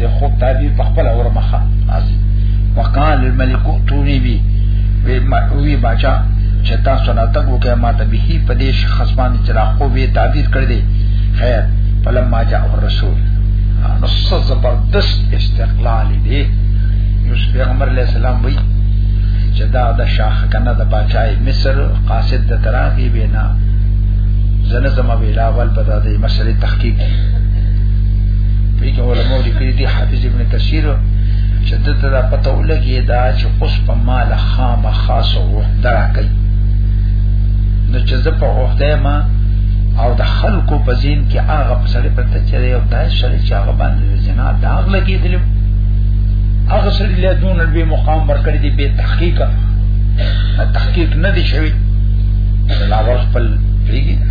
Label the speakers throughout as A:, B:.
A: د خوب تعبیر په خپل اور مخه اسی وقال الملك توني بي وی باچا چې تاسو نه تک وکه ما ته به په دې شخص باندې چې را خوب یې تعبیر کړ دې خیر فلما جاء الرسول نو زبردست استقلال دی یوسف پیغمبر علیہ السلام وی چې دا د شاخ کنه د بچای مصر قاصد د تراغي بنا زنه زما ویلا ول په دې مسلې تحقیق په دې علماء لیکلي دي حافظ ابن کثیر چې دته دا پته ولګي دا چې اوس په مال خام خاصو وحده کوي نو چې زه په وحده ما او د خلکو په ذهن کې هغه په سړی پته چې یو دای سړی چې هغه باندې جنا داغ لګیدل هغه سړی له دون به مقام ورکړي دي به تحقیق تحقیق نه دي شوی لا ورخ په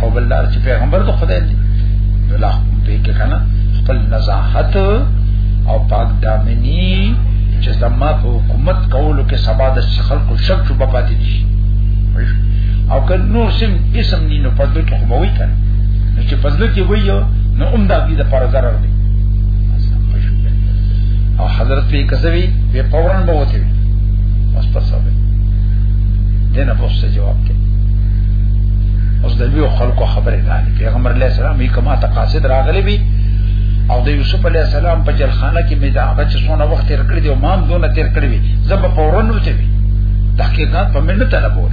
A: او بلدار چې پیغمبر ته خدای دی نو لا به کې کنه خپل نزاهت او پاک دامنی چې زما په حکومت کولو کې سبا د خلکو شک شوبه پاتې دي او که نور سم اسم دي نو په دې کې خو به وي کنه نو چې په دې کې وي نو هم دا دې د پر ضرر دی او حضرت پی کسوی وی پورن به وته وی بس پس اوبه دینه بوسه جواب کې اوس د بیو خلکو خبره ده پیغمبر علیه السلام یې کما تقاصد راغلی وي او د یوسف علی السلام په جلخانه کې مې دا هغه چې څونه وخت تیر کړی دی او مان دونه تیر کړی وي زب فورن وچې وي تحقیقات په مننه طلبور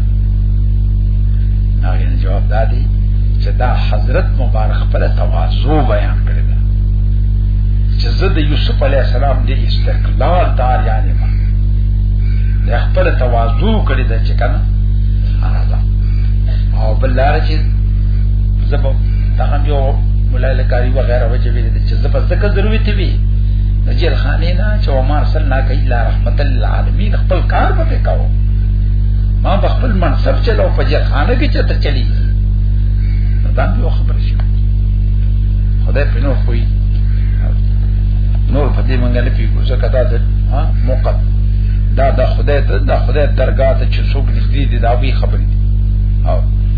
A: ناګین جواب دادی چې دا حضرت مبارک خپل تواضع بیان کړی دا چې زه د یوسف علی السلام د استقلال دار یعنی ما د خپل تواضع کړی دا چې کنه انا دا او بل لار چې زبو دا یو مولای لکاری و غیره وجه ویل دي چې زبر زکه ضروري تی وی نجیل خانه نه چې عمر صلی الله علیه الا رحمت للعالمین خپل کار به کاو ما خپل منصب چلو په جیل خانه کې چې ته چلی دا یو خبر شي خدای په نور خوې نور په دې مونږ نه پیګو زکه دا ده ها موقع دا د خدای ته د خدای درگاه ته چې څوک نږدې دي دا وی خبرې او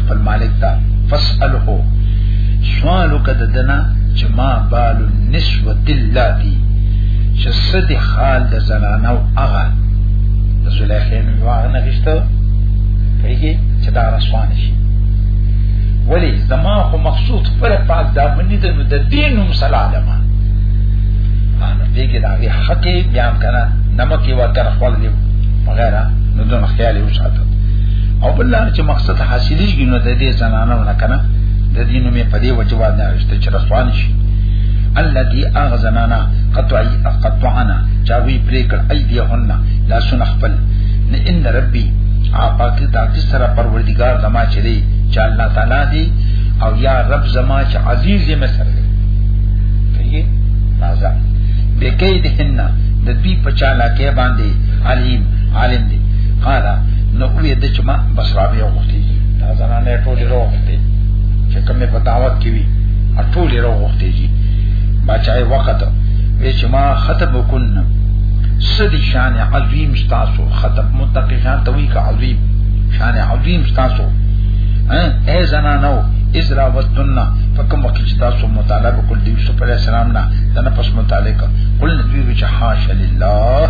A: خپل مالک ته فسأله سوالو کده دنا چې ما بال النسوه اللاتی چې سدي حال د زنانو هغه د زلیخین واغ نه غشته پیږي چې دا رسوان شي ولی زما خو مقصود پر پاک دا منی د نو د دین هم سلامه انا دیګه دا حق بیان کنه نمک یو تر خپل دی وغیرہ نو دغه خیال یو ساته او بل لار چې مقصد حاصلېږي نو د دې زنانو نه کنه د دې نومې په دې وجه واد نه رښتې چې رسوان شي التي اغزنانا قطعي قطعنا چاوي پریکړ ايديهن لا سن خپل ان ربي اپاک ذات سره پروردگار زما چلی چې الله تعالی دی او یا رب زما چې عزیز یې مسر دی کیږي راځه بکیدهن د دې په چاله کې باندې علیم عالم دی قال نو وی د چما بصرا بیا وختي دا زنانه ټولې وروختي چې کومه په دعوت کې وي ټولې وروختي دي بچای وخت وی چې ما خطب وکړ سدي شان عظیم تاسو خطب متقیان ته وی کا عظیم شان عظیم تاسو اے زنانو از را وستنا فکم وقت چې تاسو مطالعه وکړ د یوسف علی السلام نه دنه پس متعلق قل نبی وچ حاش لله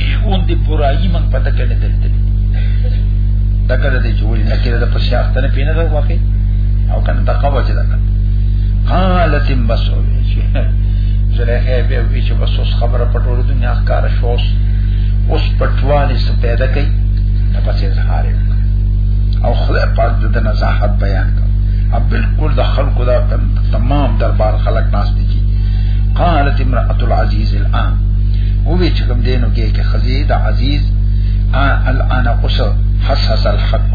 A: اون دی پورایی من پتا کنه دلته دا کړه دې چې ولې نکره د پښیاخ ته نه پینې ده واقع او کنه دا قوا چې دا کړه قالت مسعود زلیخه به وی چې بس اوس خبره پټول دنیا ښکار شوس اوس پټوانی څه پیدا کړي نه پچې زهار او خدای پاک د نزاحت بیان کړ ا بالکل د خلکو دا تمام دربار خلق ناس دي قالت امرأة العزيز الآن او وی چې کوم دینو کې کې خزی د عزیز الان قص حسس الحق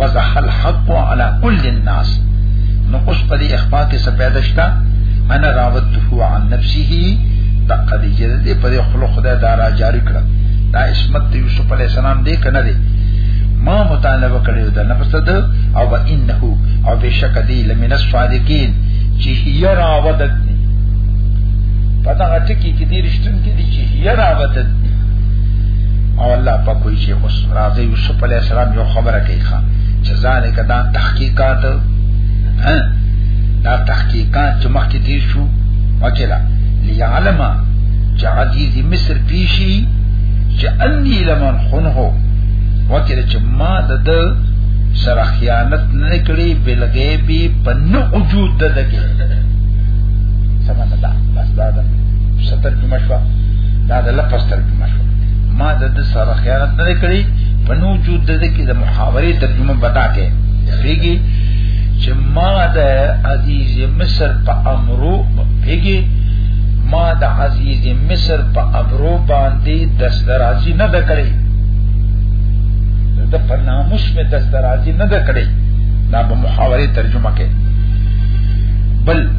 A: وضح الحق على كل الناس نو اوس په دې اخفاء کې څه پیدا شته انا راوته عن نفسه د خدیجه دې په دې خلق خدای دارا جاری کړ دا عصمت یوسف علی السلام دې کنه دې ما مطالبه کړو د نفس د او انه او بشک دی لمن الصادقین چې هي راودتنی پتہ غټ کې کې دې رښتون کې دي چې یرا وتد او الله په کوئی شي اوس راځي یوسف علی السلام یو خبره کوي ښا چې ځانګه دا تحقیقات ها دا تحقیقات چې مخکې دي شو وکړه لیعلم چې عزیز مصر پیشي چې انی لمن خنه وکړه چې ما د سره خیانت نه کړی بلګې به پنه وجود ددګي سمانه ده دا ده ستر جمع شو دا ده لفظ تر جمع شو ما د دې سره خیانت نه کړی په نو وجود د دې کې د محاورې ترجمه بتا کې پیږي چې ما د عزیز مصر په امرو پیږي ما د عزیز مصر په امرو باندې دسترازی نه ده کړی د په ناموس مې دسترازی نه ده کړی دا په محاورې ترجمه کې بل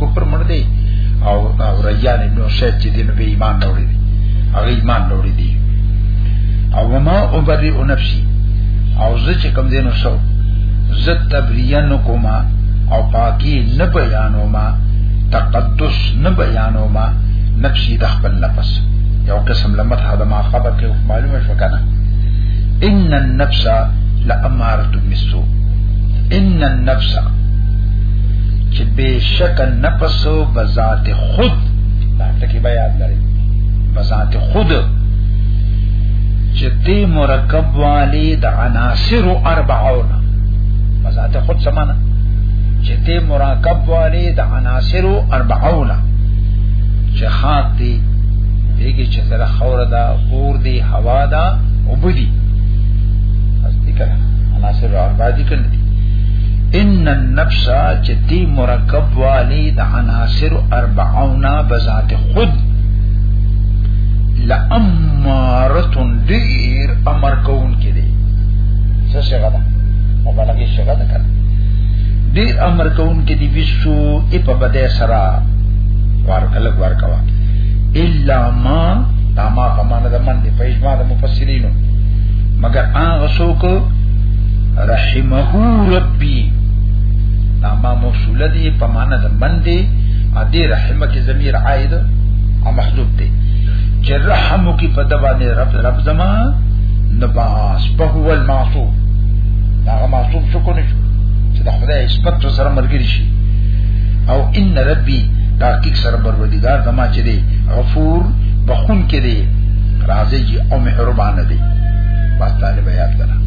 A: کفر مړ دی او او ریان ابن شیخ چې دین به ایمان راوړي دي هغه ایمان راوړي دي او ما ابرئ نفسي او زه چې کم دینو شو زه تبریان کوما او پاکی نه بیانو ما تقدس نه بیانو ما نفسي د خپل نفس یو قسم لمت هدا ما خبر کې معلومه شو کنه ان النفس لاماره بالسوء ان النفس چې بشک نفس بذات خود دا ټکی بیا یاد لرئ بذات خود چې دې مرکب والی د عناصر اربعون بذات خود سمانه چې دې مرکب والی د عناصر اربعون چې خاطی دیگه چې سره خور دا اور دی هوا دا وبدي اصلي کړه عناصر اربع دي کړه ان النفس چې دی مرکب والی د عناصر 40 بذات خود لامارتن دیر امر کون کې دی څه څنګه ده مبالغه څنګه ده کړه دیر امر کون کې دی وسو ای په بده سرا وار کله وار کوا الا ما دا ما په معنا د من دی په اجماع د مفسرینو مگر هغه څوک رحمه ربي نامه موصوله دي په معنا د من دي ا دې رحمه کې ضمیر عائد او محذوب دي چې رحمو کې په دبانې رب رب زما نباس په هو المعصوب هغه معصوب شو کو نشو چې د خدای نسبت سره ملګری شي او ان ربي تحقیق سره پروردگار زما چې دی غفور بخون کې دی راځي او مهربان دی بس طالب یاد کړه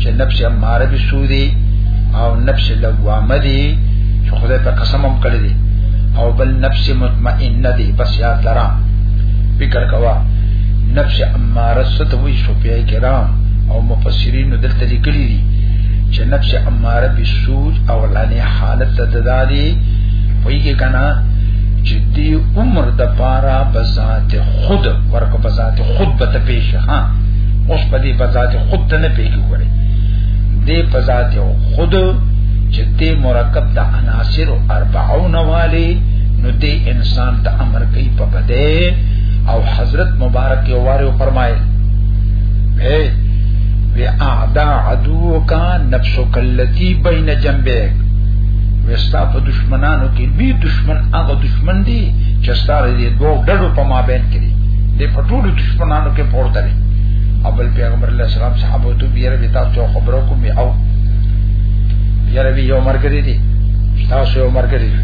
A: چې نفس اماره به سودي او نفس لوامه دي چې خدای په قسم هم کړی دي او بل نفس مطمئنه دي بس یاد لرا فکر کوا نفس اماره ستوي صوفیا کرام او مفسرین دلته لیکلي دي چې نفس اماره به سود او لانی حالت تدادي ویږي کنه چې دی عمر د پاره بذات خود ورکه بذات خود به ته پیش ها اوس په دې په ذات خود ته نه پیږي وګوري دې په ذات خود چې دې مرکب د عناصر 40 والي نو دې انسان ته امر کوي په بده او حضرت مبارک یو واره فرمایل اے وی اعدا عدو کا نفسو کلتی بین جنبه وستا په دشمنانو کې بي دشمن هغه دشمن دي چې ستاره دې دوه ډلو په مابین کې دي د پټولو سنانو کې پورته دي او بل پیغمبر الله سلام صحابه ته بیره به تاسو خبرو کوم او یاره به یو مرګري دي تاسو یو مرګري دي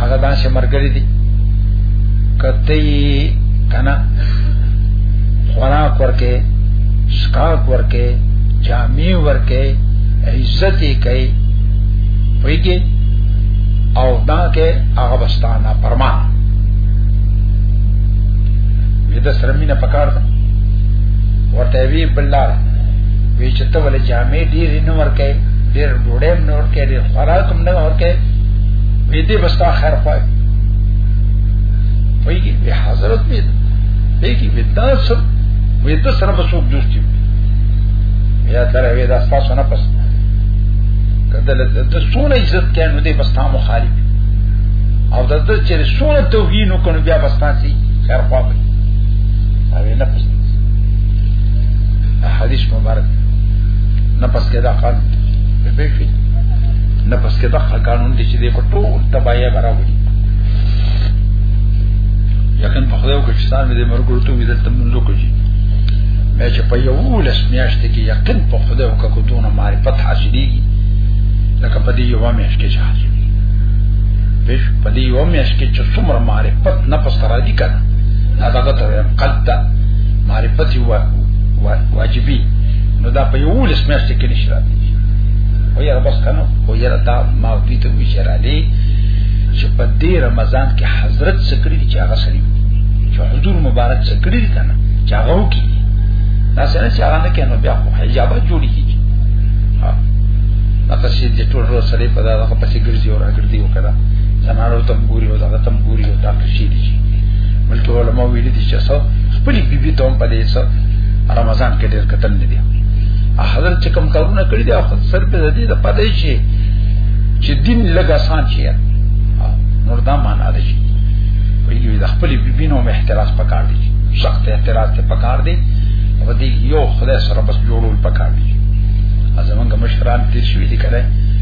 A: هغه دا چې مرګري دي کته کنا خوراک ورکه شکاک ورکه جامع ورکه عزت یې کوي ویګي او دا کې هغه بستانه پرمان د سره مینه پکار ده ورته وی بلار وی چې ته ولې جامې ډیر نه ورکې ډیر ډوډۍ نه ورکې ډیر خوراک هم نه ورکې وی دې بس تا خیر پای وی کی به حضرت به دې کی به دا سب وی ته سره به څوک دوستي بیا تر وی دا تاسو نه پس کله د سونه عزت کینو دې بس تا مخالف او د دې چې څوره توهین وکړو بیا بسناسي خیر خوا به او نه پس حدیث مبارک نه پس کې دا قانون به به شي نه پس کې دا قانون دي چې دې په ټول تباہي برابر یقین په خدای او کشتان مې دې مرګ ورته وې دلته مونږ کوي مې چې په یو لس میاشت کې یقین په خدای او کړه کو دونه معرفت حاصلېږي لکه په دې یو میاشت کې چې حاصل بش په دې یو میاش کې چې څومره معرفت نه پس را دي کنه دا دغه ته وایم قد دا معرفت یو واجبي نو دا په یو لس میاش کې نشي را دي او یاره بس کنه او یاره دا ما دوی ته وی چر علي چې په دې رمضان کې حضرت سکړي چې هغه سړي چې حضور مبارک سکړي کنه چې هغه وکي دا سره چې هغه نه کنه بیا حجاب جوړیږي ها دا څه چې ټول ورو سره په دا ګرځي او راګرځي وکړه زنانو تم ګوري او هغه تم ګوري او دا کشي دي بلکې علماء ویل دي چې څو خپل بیبي ته هم په دې سره رمضان کې ډېر قتل نه دي حضرت چې کوم کارونه کړی دي خپل سر په دې د پدې شي چې دین لګا سان شي نور دا معنا ده چې ویږي د خپل بیبي نو احتراز پکار دي سخت احتراز ته پکار دي او دې یو خدای سره بس جوړول پکار دي ازمنګ مشران تیر شوی دي کړه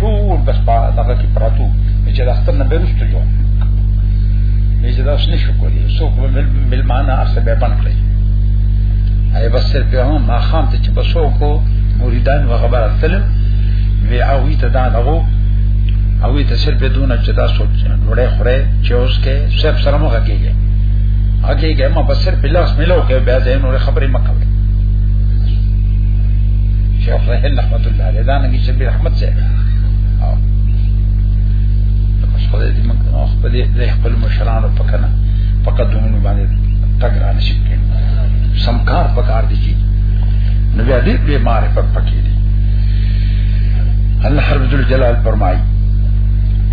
A: ټول بس په دغه کې پراتو چې د اختر نه بیرسته جو نه چې دا شنه شو کولی سو کوم بل معنا اصل به پن کړی ای بس سر په هم ما خام ته چې بسو کو مریدان و خبر اتل وی او وی ته دا دغو او وی ته سر په دون چې دا سوچ وړه خره چې اوس کې سب سره مخ کېږي هغه کې ما بس سر په لاس ملو کې بیا ځین نور خبرې مکه شیخ رحمت الله علیه دا نه چې مچه او مش خدای دې موږ خپل دې خپل مشرانو پکنه فقط دونه باندې تګ را نشي کېږي سمکار پکار دي چې نو بیا دې په معرفت پکې دي الله حرب ذل جلال فرمایي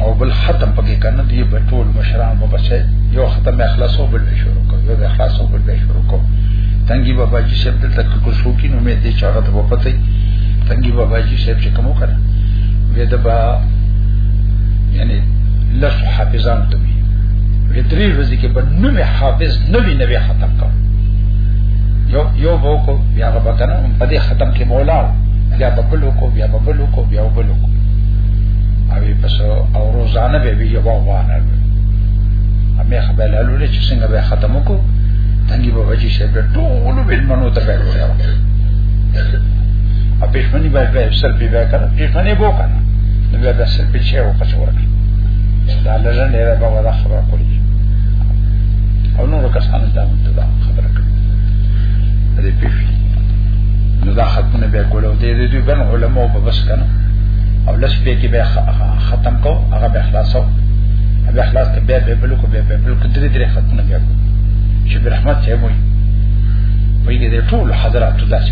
A: او بل ختم پکې کنه دی په ټول مشران په بچي یو ختم اخلاصو بل به شروع کو یو اخلاصو بل به شروع کو تنګي بابا جی شپ دلته کو شو کې نو مې دې چاغه ته وپتې تنګي بابا جی صاحب چې کوم کړه وې د با یعنی لس حافظان ته وی وې درې ورځې کې په نوې حافظ نوې نوې ختم کړ یو یو بو کو بیا غبا کنه په دې ختم کې مولا بیا ببلو کو بیا ببلو کو بیا ببلو کو او پس او روزانه به وی یو وانه امه خبر لاله چې څنګه به ختم کو تنګي بابا جی صاحب ټول بل منو ته پیدا ا پښمنی به به سر په بیا کړه پښمنی بو کړه نو بیا د سر په چه او پښه ورکړه دا لږه نه را به ولا خبره کولی او نور کسان دا متدا خبره کوي دې پښې نو دا ختمه بیا کولو دې دې دې ګن علماء په بس کنه او لس په کې بیا ختم کو هغه به خلاصو بیا خلاص ته بیا به بل کو بیا به بل کو درې درې ختمه بیا کو چې برحمت یې وي وایي دې ټول حضرات داسې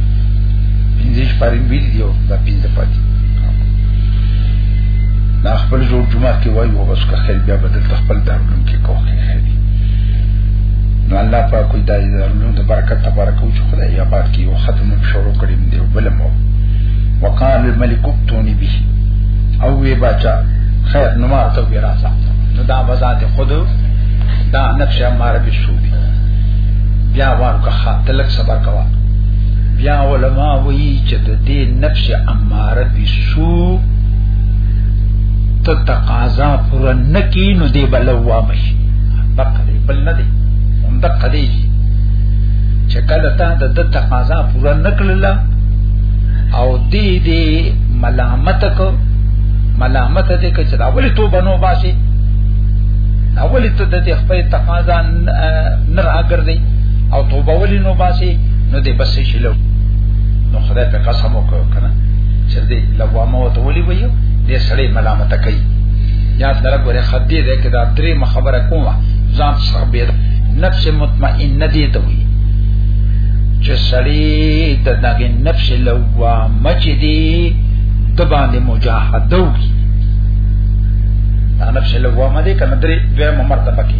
A: پنځه شپارې ویل دی او دا پنځه پاتې دا خپل جوړ جمعه کې وایي او بس که خیر بیا بدل خپل دارلوم کې کوه خیر نو الله پاک کوئی دای دارلوم د برکت تبارک او چې خدای یا پاک کې یو ختم شروع کړی دی بل مو وقال الملك ابتوني به او وی بچا خیر نو ما ته وی راځه نو دا بزاد خود دا نفس اماره بشو بیا وار که خاطلک صبر کوا بیا علما وایي چې د دې نفس اماره به سو ته تقاضا پر نکی نو دی بلوا مش پکې بل نه دی هم د قدی چې کله تا د تقاضا پر نکړل او دی دی ملامت کو ملامت دې کې چې دا ولې توبه نو باسي دا ولې ته د خپل تقاضا نه راګرځي او توبه ولې نو باسي نو دې بس شي له نو خدای په قسم وکړ کنه چې دې لوامه وته ولي ویو دې سړی ملامت کوي یا سره ګوره خدای دې کدا درې مخبره کومه ځان سره به نفس مطمئنه دې ته وي چې سړی د دغه نفس لوامه چې دې د باندې مجاهده وکړي نفس لوامه دې کنه درې دوه مرتبه کې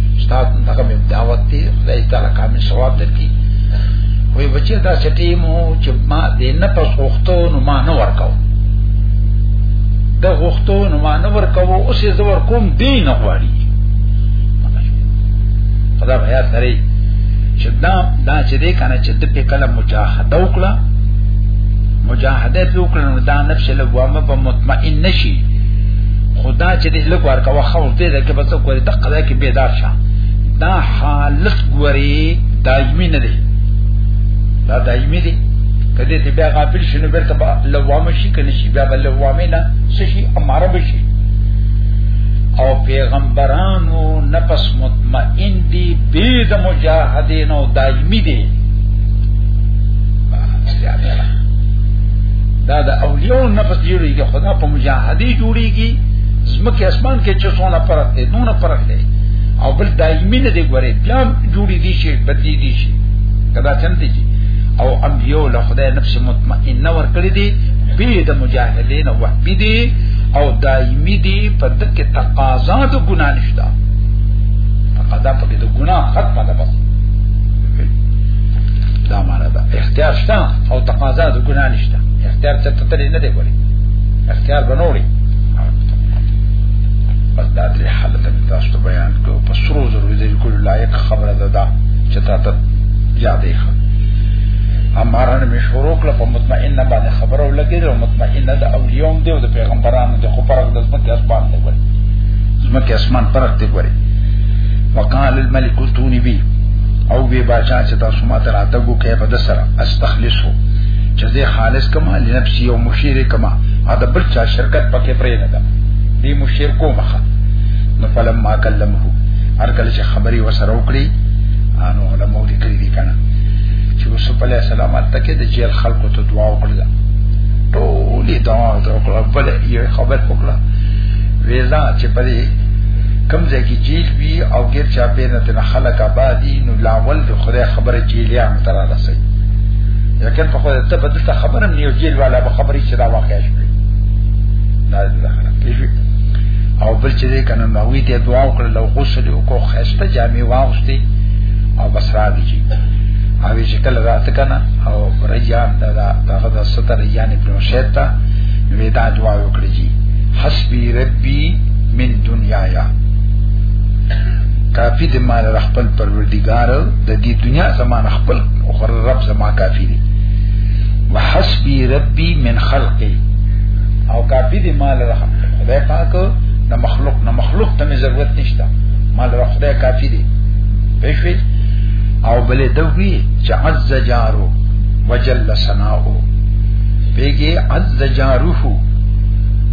A: استاد دغه مې دعوت دی خدای تعالی کامل ثواب درکړي وی بچی دا چټي مو چې ما دې نه پس غوښتو نو ما نه ورکاو د غوښتو نو ما نه ورکاو اوس یې زور کوم دی نه غواړي خدا بیا سره چې دا دا چې دې کنه چې د په کله مجاهده وکړه مجاهده وکړه نو دا نفس لوامه په مطمئن نشي خدا چې دې لږ ورکوه خو دې ده کې بس کوی د قضا کې بیدار شه دا حالت ګوري دایمي نه دی دا دایمي دی کله چې بیا غافل شنو بیرته با لوامه شي کنه شي بیا بل لوامه نه شي اماره بشي او پیغمبرانو نفس مطمئن دی بيد مجاهدین او دایمي دی دا د اولیاء نفس جوړیږي خدا په مجاهد دې جوړيږي زمکه اسمان کې چې څونه فرق دی دونه فرق دی او بل دایمي نه دی ګوري بیا جوړي دي شي بدلي دي شي کدا څنګه دي او انبيو له خدای نفس مطمئنه ور کړی دي به د مجاهدین او وحبی دي او دایمي دي په دغه تقاضا د ګنا نشته تقاضا په دې ګنا ختمه ده بس دا معنا ده اختیار شته او تقاضا د ګنا نشته اختیار ته تل نه دی ګوري اختیار بنوړي بس دا درې حالت تاسو ته بیان کړو په سرو زرو دې کول لایق خبره ده دا چې تا ته یادې ښه امارن می شروع کړ په مطمئنه باندې خبره ولګې او مطمئنه د اولیوم دی او د پیغمبرانو د خو پرګ د ځمکې اسمان دی ګوري ځمکې اسمان پرګ دی ګوري وقال الملك توني بي او به باچا چې تاسو ما ته راته وګورئ په دسر استخلصو چې زه خالص کما لنفسي او مشیر کما دا بل چا شرکت پکې پرې نه ده دې مشیر کومه نو فلم ما کلمه هر کله چې خبري وسره وکړي انو علماء دې کړی دي کنه چې یوسف علی السلام ته کې د جیل خلکو ته دعا وکړه ټول یې دعا وکړه بل یې خبر وکړه ویلا چې په دې کم ځای کې جیل وی او غیر چا په نه تنه خلک آبادی نو لاول د خدای خبره جیلیان تر رسېږي لیکن په خو ته په دې خبره نه یو جیل والا به خبرې چې دا واقع شي دا دا پیژوي او بل چې دې کنه نو وی ته دعا وکړه لو غسل او کو خسته جامې واغستې او بس را دي چې او چې کله رات کنه او ریان دا دا هغه د ستر ریان ابن شیطا نو دا دعا وکړي چې حسبي ربي من دنیا یا کافی د مال خپل پروردگار د دې دنیا زمان خپل خو رب زما کافی دی وحسبی ربی من خلقی او کافی دی مال رحم خدای پاک نه مخلوق نه مخلوق ته ضرورت نشته مال رحم خدای کافی دی پښوی او بلې دوی چې عز جارو وجل سناو پیږي عز جاروه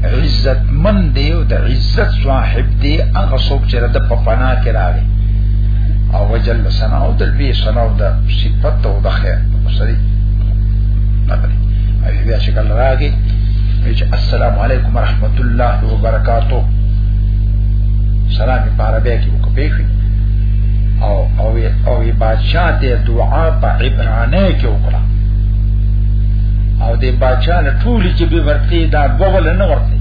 A: عزت من دی او د عزت صاحب دی هغه څوک چې د په پناه کې راغی او وجل سنا او د بي سنا او د صفت او د خیر سری نبري او بیا چې کله راغی چې السلام علیکم ورحمت الله وبرکاتو سلام په عربی کې وکړي او او او بادشاہ ته دعا په عبرانه کې وکړه او د بادشاہ له ټول چې به ورته دا بغل نه ورته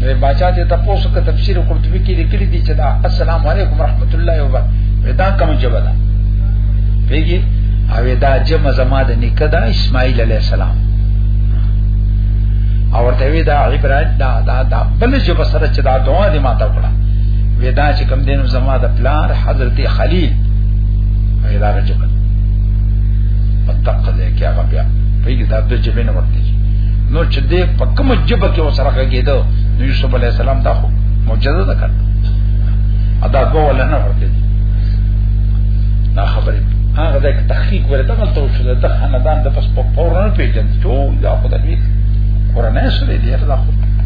A: د بادشاہ ته تاسو کا تفسیر وکړ کې لیکلي دي چې دا السلام علیکم ورحمت الله وبرکاته دا کوم جواب ده پیږي او دا جمع زما د نیکه دا اسماعیل علی السلام او ورته وی دا عبران دا دا دا بل چې بسره چې دا دعا دې ماته وکړه ودا چې کم دینو زما د پلار حضرت خلیل پیدا رجب متقد کې هغه بیا پیږي دا د جبین ورته نو چې دې په کوم جبه کې وسره کېدو نو یوسف علی السلام دا خو معجزه ده کړه ادا کو ولا نه ورته دا خبره هغه د تحقیق ورته غلطه وشو د خاندان د پس په پورن پیژن ټول دا خدای دې قرانه سره دې دا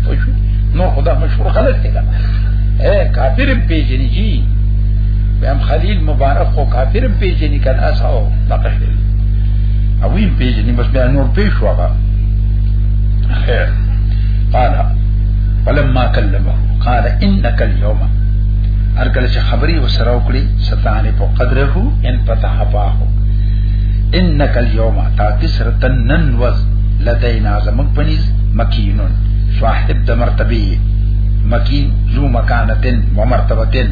A: خو شو نو خدا مشهور خلک دي کنه اے کافر پیژنې جی بهم خلیل مبارک خو کافر پیژنې کنه اساو دا قشری او وی پیژنې بس بیا نور پیښ وغه خیر قال فلما کلمه قال انك اليوم هر کله چې خبري وسره وکړي ستانه په قدره ان فتح پاه انك اليوم تاکي سرتن نن وز لدينا زمن پنيز مکینون صاحب د مرتبه مکین ذو مکانتن و مرتبتن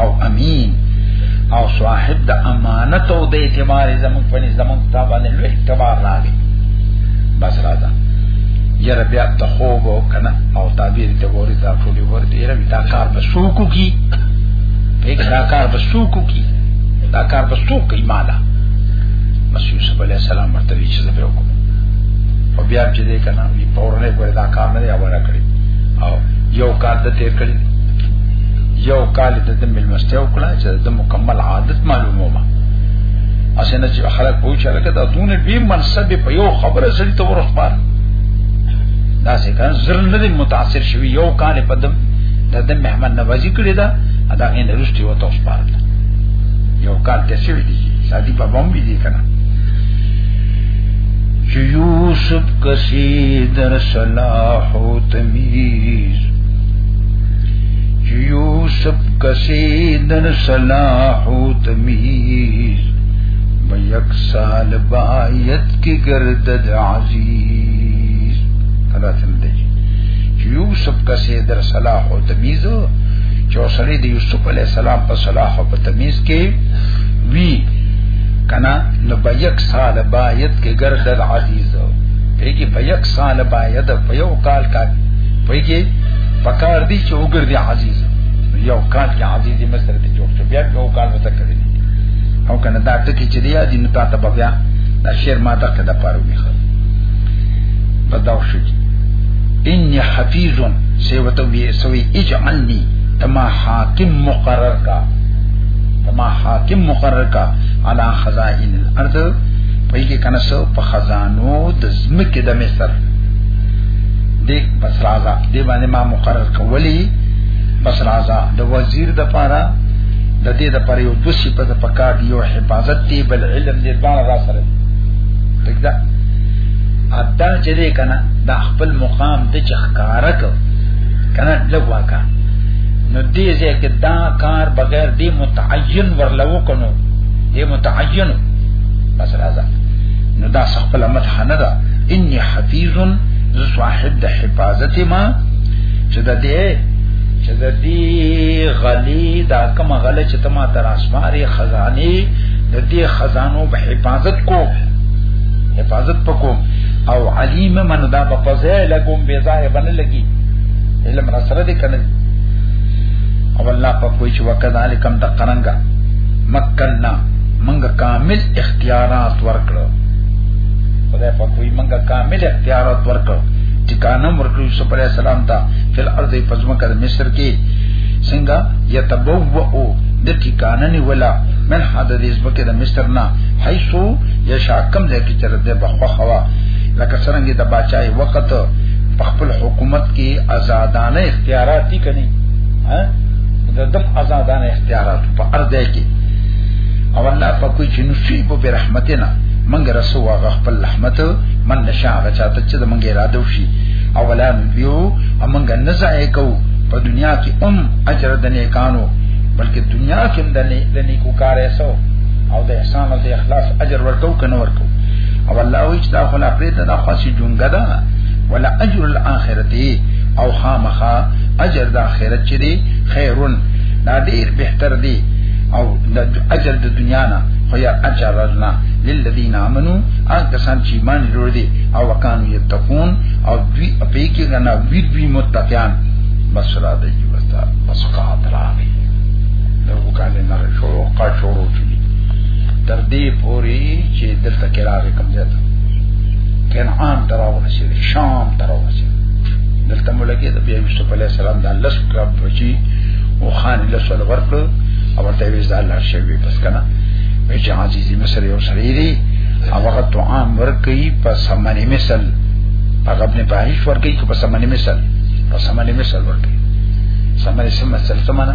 A: او امین او صاحب د امانت او د اعتبار زمون په زمون ته باندې لوی اعتبار راغی بس راځه یره بیا ته خوب کنه او تعبیر ته ګوري دا ټول ورته یې دا کار به سوکو کی پیګ دا کار به سوکو کی دا کار به سوک کی مالا مسیح یوسف علی السلام ورته چې زه به وکم او بیا چې دې کنه وی پورنه پر دا کار نه یاوړه کړی او یو کار د تیر کړی یو کال د دم ملمستیا وکړه چې د مکمل عادت معلومه ما اسنه چې خلک پوښتنه کوي دا دونه به منصب په یو خبره سړي ته ورخبار دا څه کار زر نه دی متاثر شوی یو کال په دم د دم محمد نوازی کړی دا ادا ان رښتې و تاسو پاره یو کال ته شوی دی سادي په بم بي دی کنه چې یوسف کسی در صلاح او تمیز چې یوسف کسی در صلاح او تمیز به یک سال باید کی گردد عزیز تلاتل دی یوسف کسې در صلاح او تمیز چې اوسړي د یوسف علی السلام په صلاح او په تمیز کې وی کنا نو به یک سال باید کې ګرځل عزیز پیږي په یک سال باید په یو کال کا پیږي پکار دی چې وګرځي عزیز یو کال کې عزیز مصر ته جوړ شو بیا یو کال وته کړی او کنه دا ټکی چې دی یا دین ته بیا دا شعر ما ته کده پاره ویخه بداو شو کی ان حفیظن سیوتو بی سوی اجعلنی تما حاکم مقرر کا تما حاکم مقرر کا علا خزائن الارض پای کې کنه سو په خزانو د زمکه د مصر دې بس راځه دې باندې ما مقرر کولی بس راځه د وزیر د پاره د دې د پاره یو دوسی په پکار دی یو حفاظت دی بل علم دې باندې را سره دګدا ادا چې دې کنه دا خپل مقام د چخکارا کو کنه لګوا کا نو دې ځکه دا کار بغیر دې متعین ورلو کنو دې متعین بس راځه نو دا خپل مدح نه ده انی حفیظ ز صاحب د حفاظت ما چې د دې چې د دې غلی دا کوم غله چې تما تر اسماري خزانه د دې خزانو په حفاظت کو حفاظت پکوم او علیم من دا په فزه لګوم به ځای باندې لګي علم را سره دې کنه او الله په کوئی چې وکذالک هم د قرنګا مکننا منګه کامل اختیارات ورکړو خدای په کوئی منګه کامل اختیارات ورکړو چې کانم ورکړو یوسف علی السلام ته فل ارض پزما کړ مصر کې څنګه یتبوؤ د ټیکاننی ولا من حد دې زبکه د مصر نه حيثو یا شاکم ځای کې چر دې بخوخه وا لکه څنګه د بچای وخت په خپل حکومت کې آزادانه اختیارات دي کني ها د دم آزادانه اختیارات په ارده کې او الله په کوئی چې نصیب به رحمتنا منګ رسو هغه خپل رحمت من نشا هغه چاته چې د منګ اراده وشي او ولا نبیو امنګ نه ځای کو په دنیا کې ام اجر د نیکانو بلکې دنیا کې هم د نیکو کارې سو او د احسان او د اخلاص اجر ورکو کنه ورکو او الله وی چې دا خو نه پرې ته دا خاصه جونګه ده ولا اجر الاخرته او خامخا اجر د اخرت چې دی خیرون دا ډیر بهتر دی او د اجر د دنیا نه خو یا اجر رزنا للذین آمنو ان کسان چې ایمان لري دي او وکانو یتقون او دوی اپی کې غنا وی دوی متقیان بس را دی بس بس قادر راغی لو کان نه شروع کا شروع کی تر دې پوری چې دلته کې راغی کوم ځای ته کنعان تر ورسېد شام تر ورسېد دلته ملګری د بیا یوسف علی السلام د لس کلاب بچی او خان له سره ورکړ او ته وی زال شوی بس کنه وی چې عزیزی مصر یو سره دی او هغه تو عام ورکی په سمنه مثل هغه ابن باهیش ورکی په سمنه مثل په سمنه مثل ورکی سمنه مثل سمنه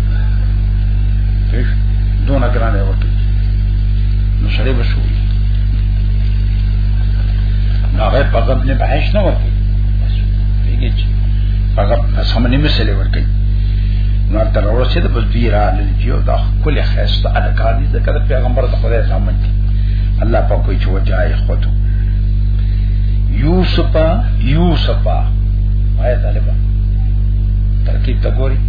A: دونه ګران یې ورته نو سړی به شوی نو هغه په غب نه بهش نه ورته پیږي په غب سمنې مسلې ورته نو تر ورسې د بزدیرا لجیو دا کل خیسته الکان دي ځکه پیغمبر د خدای زامن دي الله په کوئی چې وجای خود یوسفا یوسفا آیا طالبان ترکیب تګوري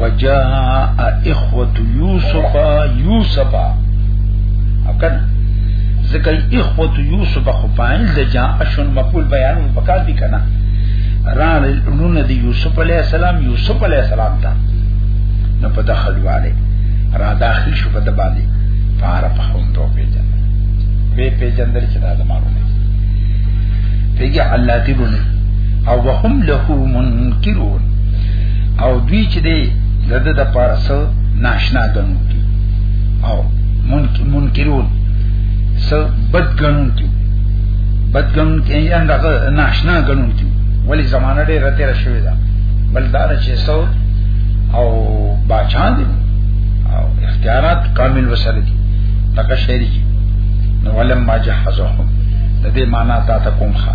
A: وجاء اخوه یوسف یوسف اکن ذکر اخوه یوسف خو پاین د جاء شون مقبول بیان وکړ دي کنه ران نون دی یوسف علیہ السلام یوسف علیہ السلام تا نو په دخل والے را داخل شو په دباندې پار په خوندو پیجن به پیجن در چې دا زمانو نه پیګه الله دی او وهم له منکرون او دوی چې دی دغه د پاره سو ناشنا غنو کی او منکرون سو بد غنو کی بد غنو کی یا دغه ناشنا غنو کی ولی زمانہ ډېر تیر شوی دا بلدار چې سو او باچان دی او اختیارات کامل وسره دي لکه شعری نو ولما جهزهم د دې معنا تا ته کوم خا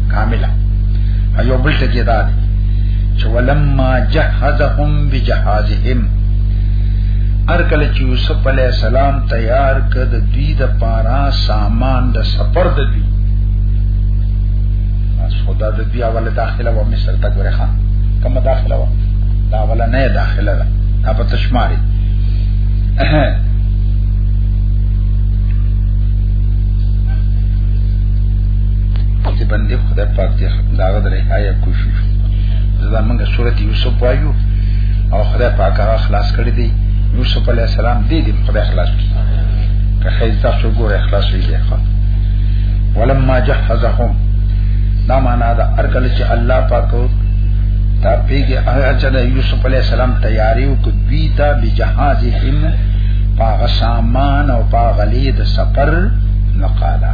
A: کامله ایو بل ته کې دا چې ولما جهزهم بجهازهم هر کله چې یوسف علی السلام تیار کړ د دوی د پارا سامان د سفر د دوی خدا د دوی اوله داخله و مصر ته ګوره خان کومه داخله و دا اوله نه داخله ده دا په تشماري چې بندې خدای پاک دې داغه درې آیا کوشش زدا موږ سورته یوسف وایو او خدای پاک هغه خلاص کړی دی یوسف علی السلام دې دې خدای خلاص کړي که خیر تاسو ګوره خلاص ویږي ښا ولما جهزهم دا معنا دا ارکل چې الله پاک تا پیګه هغه چې یوسف علی السلام تیاری او کوي تا بجهازهم پاغه سامان او پاغه لید سفر نقالا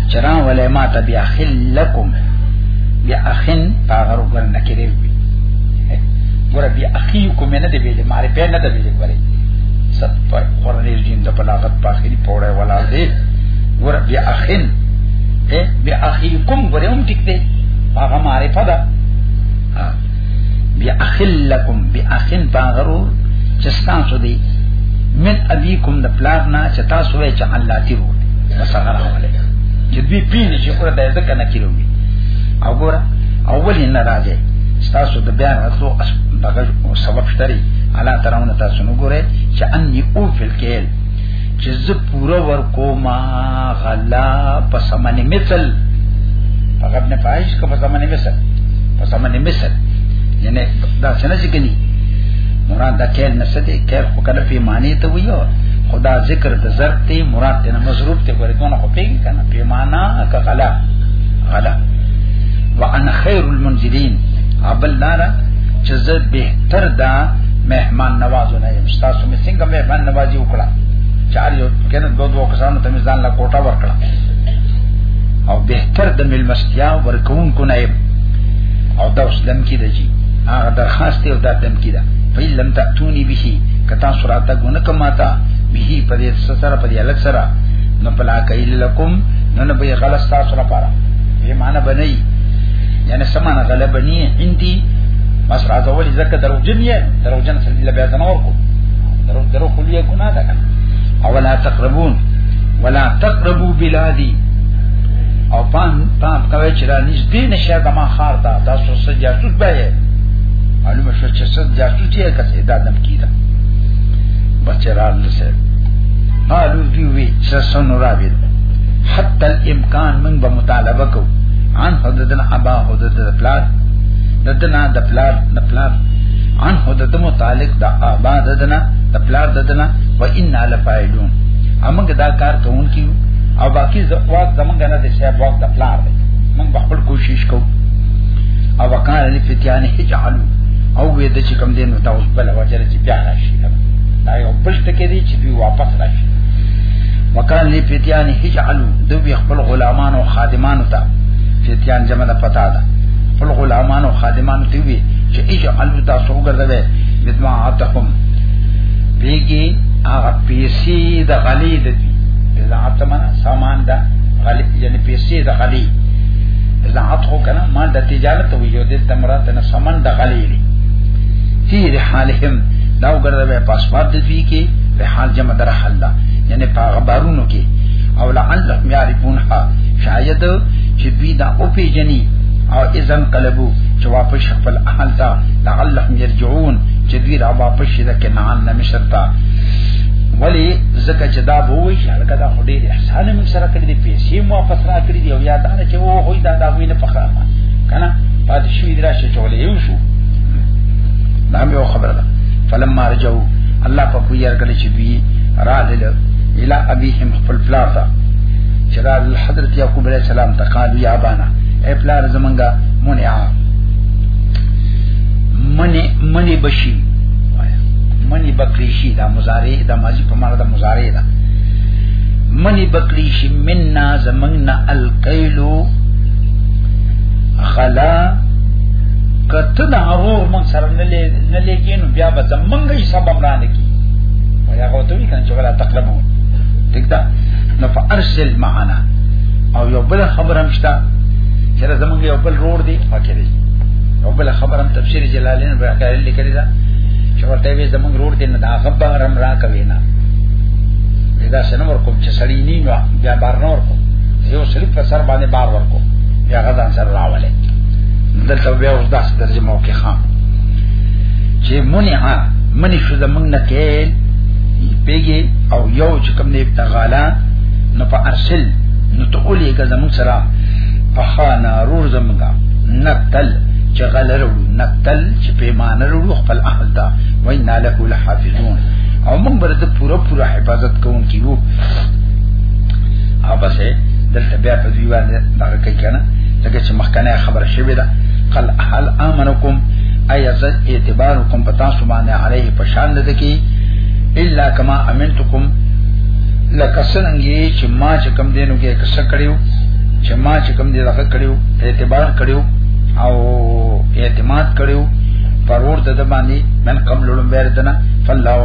A: چران ولې ما ته بیا خلکم بیا اخن هغه ورګر نه کړی ګور بیا اخیکم نه دی ویل معرفه نه دی ویل ګورې ست پر قران دین د بلاغت په اخیری پوره ولا دی ګور بیا اخن بیا اخیکم ګورې هم ټیک دی هغه معرفه ده بیا اخلکم بیا اخن باغرو چې تاسو دی من ابيکم د پلار نه چې تاسو وای چې الله تی وو مسغره وله چې دوی پین چې پر د ځکه نه کیلو او ګوره اول نه راځي تاسو د بیان اتلو دغه سبب شتري الا ترونه تاسو نو ګوره چې اني او فل کېل چې زه پورا ورکوم غلا په سمن مثل هغه نه پایش کو په سمن مثل په سمن مثل یعنی دا څنګه چې کني مراد دا کېل نه ستې کېل خو کله په معنی ته ویو خدا ذکر د ضرب ته مراد ته مضروب ته ورګونه خو پیږي کنه په معنا کا غلا غلا وانا خير المنزلين ابل نارا چې زه بهتر دا مهمان نوازونه یم تاسو مې څنګه مهمان نوازي کړه چار یو کنه دوه دوه کسانو ته ځان لا کوټه ورکړه او بهتر د ملمستیا ورکون کو نه او دا اوس دم کې دجی هغه درخواست او دا دم کې ده په لم تاتونی به کتا سراته ګونه کماتا به په دې سره په دې الګ سره نو پلا کایل لکم نو نه به غلط تاسو لپاره یې معنی بنئ یعنی سمانه غلبنی انتی بس راځولې زکه دروغجن یې دروغجن سړي لبیا ځنور کو درو درو خلیه ګناه ده او ولا تقربون ولا تقربو بلادي او پام پام کوي چې را نږدې نشه د ما خار ته تاسو سره جاسوس به یې معلومه شو چې سره جاسوس یې کته دا دم کیده بچرال لسه قالو دی وی سسن رابید حتی الامکان من به مطالبه کو عن حددن ابا حدد پلار ددنا د پلار د پلار عن حدد متعلق دا ابا ددنه د پلار ددنه و ان لفاعلون امنګ دا کار کوون کیو او باقی زقوات زمنګ نه د شیب وخت د پلار دی من خپل کوشش کو او وقال لفتيان اجعلوا او وې د چې کم دین نو تاسو بل وجه چې بیا راشي دا یو بل ټکی دی چې دوی واپس راشي وقال لفتيان اجعلوا دوی خپل غلامانو خادمانو ته فتيان جمع د پتا ده خپل غلامانو خادمانو ته وی چې ایجا الو تاسو وګرځوي بدما اتقم بیگی هغه پیسې د غلی د دي بدعت معنا سامان دا غلی یعنی پیسې د غلی بدعت خو کنه ما د تجارت وی یو د تمرات نه سامان د غلی دی تیر حالهم دا وګرځوي پاسپورت د دوی کې په حال جمع در حل دا یعنی په خبرونو کې او لعلهم یعرفونها شاید چې دوی دا او پیجنی او اذن قلبو چې واپس خپل اهل ته لعلهم يرجعون چې دوی را واپس شي د کنعان نه مصر ته ولی زکه چې دا به وي هلکه دا خو ډېر احسان موږ سره کړی دی پیسې مو واپس را کړی دی او یا دا چې و هوی دا دا وینه په خره کنه پاتې شوی دی راشه چولې یو شو دا مې یو خبره ده فلما رجعوا الله په کوی یار کړی چې دوی را دل الى ابيهم خپل پلاتا چې دا حضرت یعقوب علیه السلام ته قالو یا بانا اے پلار زمنګا منع منی منی بشی منی بکری شی دا مضارع دا ماضی په معنا دا مضارع ده منی بکری شی مننا زمننا الکیلو خلا کته دا ورور من سره نه لې نه لې کینو بیا به زمنګ یې سبب باندې کی ویا غوته وی کنه چې ولا تقلبو ټیک دا نو فارسل معنا او یو بل خبر هم شته چیرې زمونږ یو بل روړ دی پکې دی او بل خبرم تفسیر جلالین راکایل لیکلی دا چې ورته وي زمونږ روړ دی نه دا خبر هم را کوي نه دا سن ور کوم چې سړی نی نو بیا بار نور کو یو سړی په سر باندې بار ور کو بیا غزان سره راولې دلته بیا اوس داسې درځي موقع خام چې منع منی شو زمونږ نه کېل پیګي او یو چې کوم نه ابتغالا نو په ارسل نو ته اولې که زموږ سره پخانا رور زمګا نقتل چې غلرو نقتل چې پیمانه ورو خپل اهل دا وای ناله کول حافظون او موږ برته پورا پورا حفاظت کوون کیو او بس دلته بیا په دی باندې دا کوي کنه لکه چې مخکنه خبر شوی دا قل هل امنکم ایز اعتبارکم پتا سبحانه علیه پشان ده کی الا کما امنتکم لکه څنګه چې ما چې کم دینو کې کس کړیو چې ما چې کوم دې راغ کړیو اعتبار کړیو او اعتماد کړیو پرور د باندې من قبل لوم بیرتنا فالله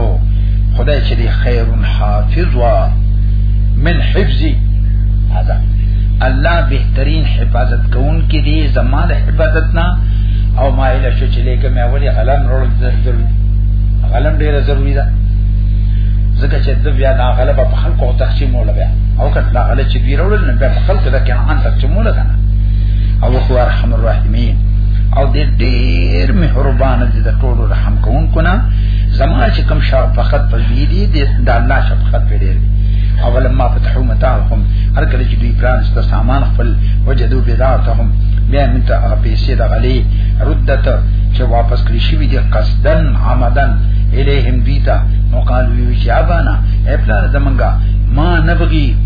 A: خدای چې دی خیر حافظ وا من حفظي هذا الله بهترین حفاظت کون کې دی زمانه حفاظت نه او ما اله شو چې لکه مې اولی غلم رول ضروري غلم ډیره ضروری ده ځکه چې د بیا دا غلبه په خلکو تقسیمول بیا او کله دا غل چې دی وروړل نه بیا خلک دا کنعان ته چمول کنه او هو ارحم الراحمین او دې ډېر مهربان دي د ټولو رحم کوونکو نه زما چې کوم شفقت په دې دي د الله شفقت په دې اول ما فتحو متاعهم هر کله چې دوی پران ست سامان خپل وجدو بدعتهم بیا من ته هغه پیسې د غلي ردت چې واپس کړی شي دي قصدن عمدن الیهم دیتا نو قالو یو چې ابانا اپلار زمنګا ما نبغي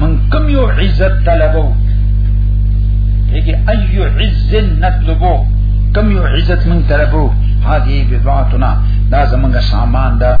A: من کم یو عزت طلبو یکی ایو عز نطلبو کم یو عزت من طلبو هذه بضاعتنا دا زمونږ سامان ده